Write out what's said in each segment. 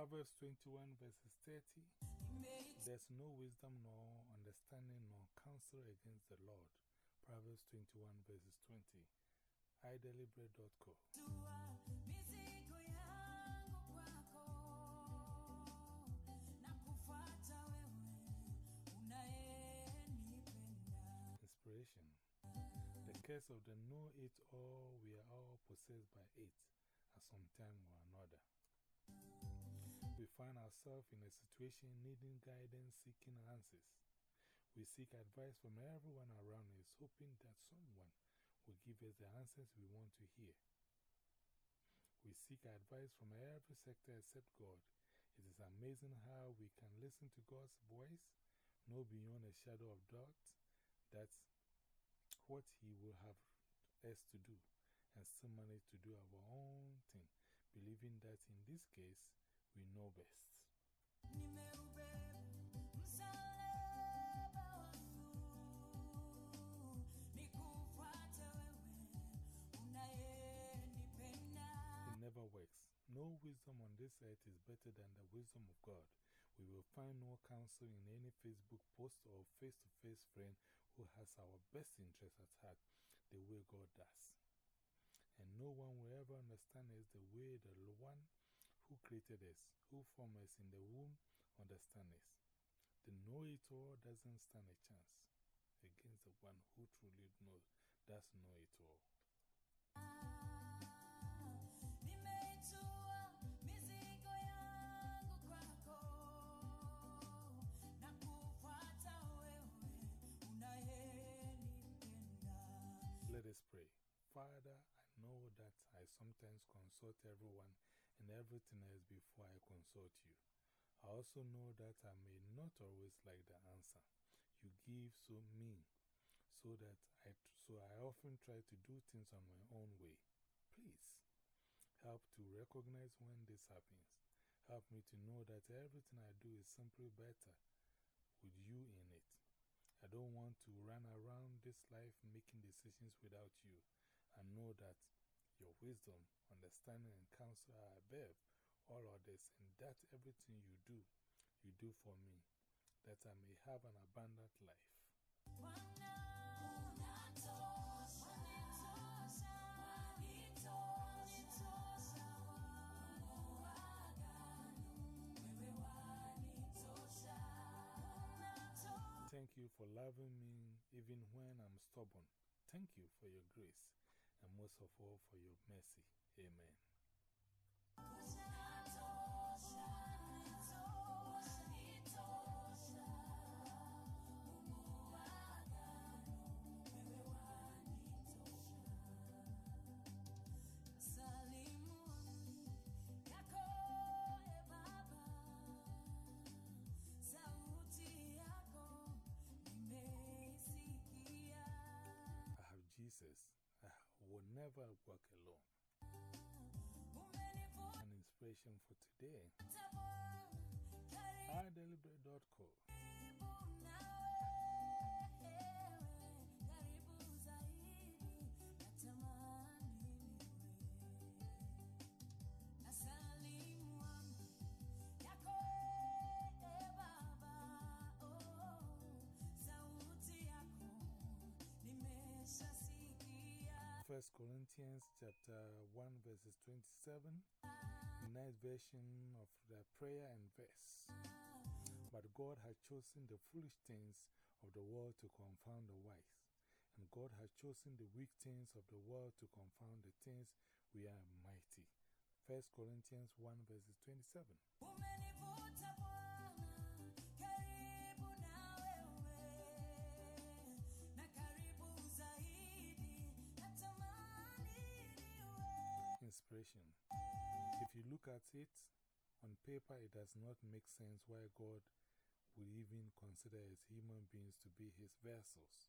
Proverbs 21 verses 30 There's no wisdom nor understanding nor counsel against the Lord. Proverbs 21 verses 20 iDeliberate.co Inspiration The curse of the know it all, we are all possessed by it at some time or another. We find ourselves in a situation needing guidance, seeking answers. We seek advice from everyone around us, hoping that someone will give us the answers we want to hear. We seek advice from every sector except God. It is amazing how we can listen to God's voice, know beyond a shadow of doubt that what He will have us to do, and still manage to do our own thing, believing that in this case we know best. It never works. No wisdom on this earth is better than the wisdom of God. We will find no counsel in any Facebook post or face to face friend who has our best interest at heart the way God does. And no one will ever understand us the way the one who created us, who formed us in the womb, understands us. The know it all doesn't stand a chance against the one who truly knows, does know it all. Let us pray. Father, I know that I sometimes consult everyone and everything else before I consult you. I also know that I may not always like the answer you give so me, so that I, so I often try to do things on my own way. Please help to recognize when this happens. Help me to know that everything I do is simply better with you in it. I don't want to run around this life making decisions without you. I know that your wisdom, understanding, and counsel are above all others, and that everything you do, you do for me, that I may have an abundant life. Thank you for loving me even when I'm stubborn. Thank you for your grace and most of all for your mercy. Amen. Never walk alone. An inspiration for today. iDeliberate.co. First Corinthians chapter 1 verses 27, nice version of the prayer and verse. But God has chosen the foolish things of the world to confound the wise, and God has chosen the weak things of the world to confound the things we are mighty. First Corinthians 1 verses 27. Inspiration. If you look at it on paper, it does not make sense why God would even consider us human beings to be his vessels.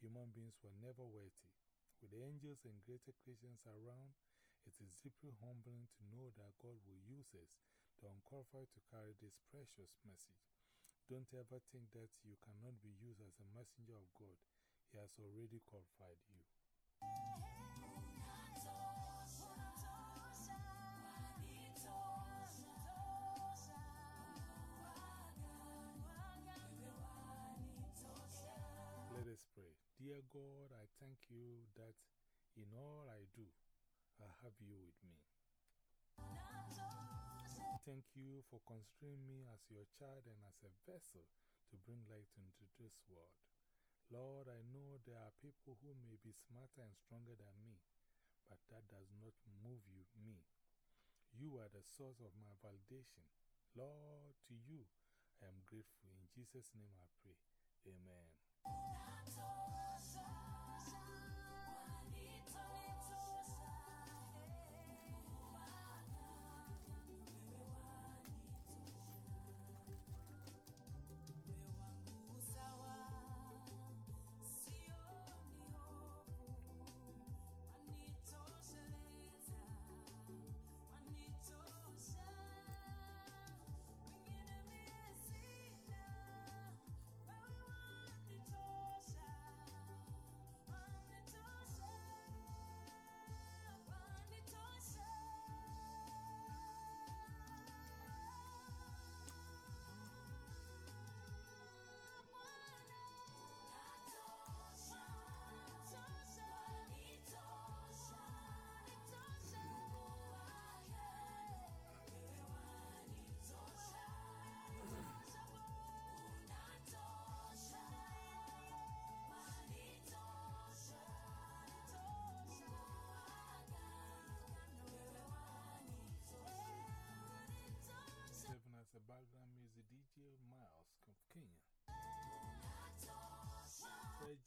Human beings were never worthy. With angels and greater creations around, it is deeply humbling to know that God will use us, the unqualified, to carry this precious message. Don't ever think that you cannot be used as a messenger of God. He has already qualified you. God, I thank you that in all I do, I have you with me. Thank you for considering me as your child and as a vessel to bring light into this world. Lord, I know there are people who may be smarter and stronger than me, but that does not move you, me. You are the source of my validation. Lord, to you I am grateful. In Jesus' name I pray. Amen.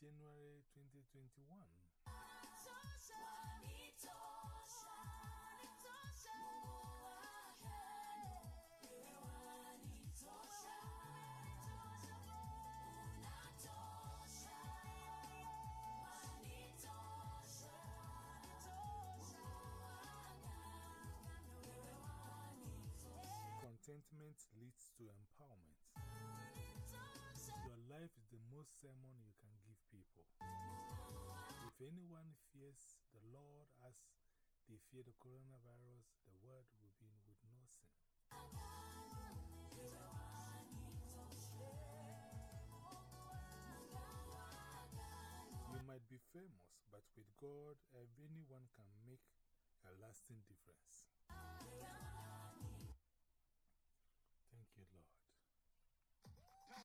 January 2021. Contentment leads to empowerment. Your life is the most sermon you can people. If anyone fears the Lord as they fear the coronavirus, the world will be with no sin. You might be famous, but with God, anyone can make a lasting difference.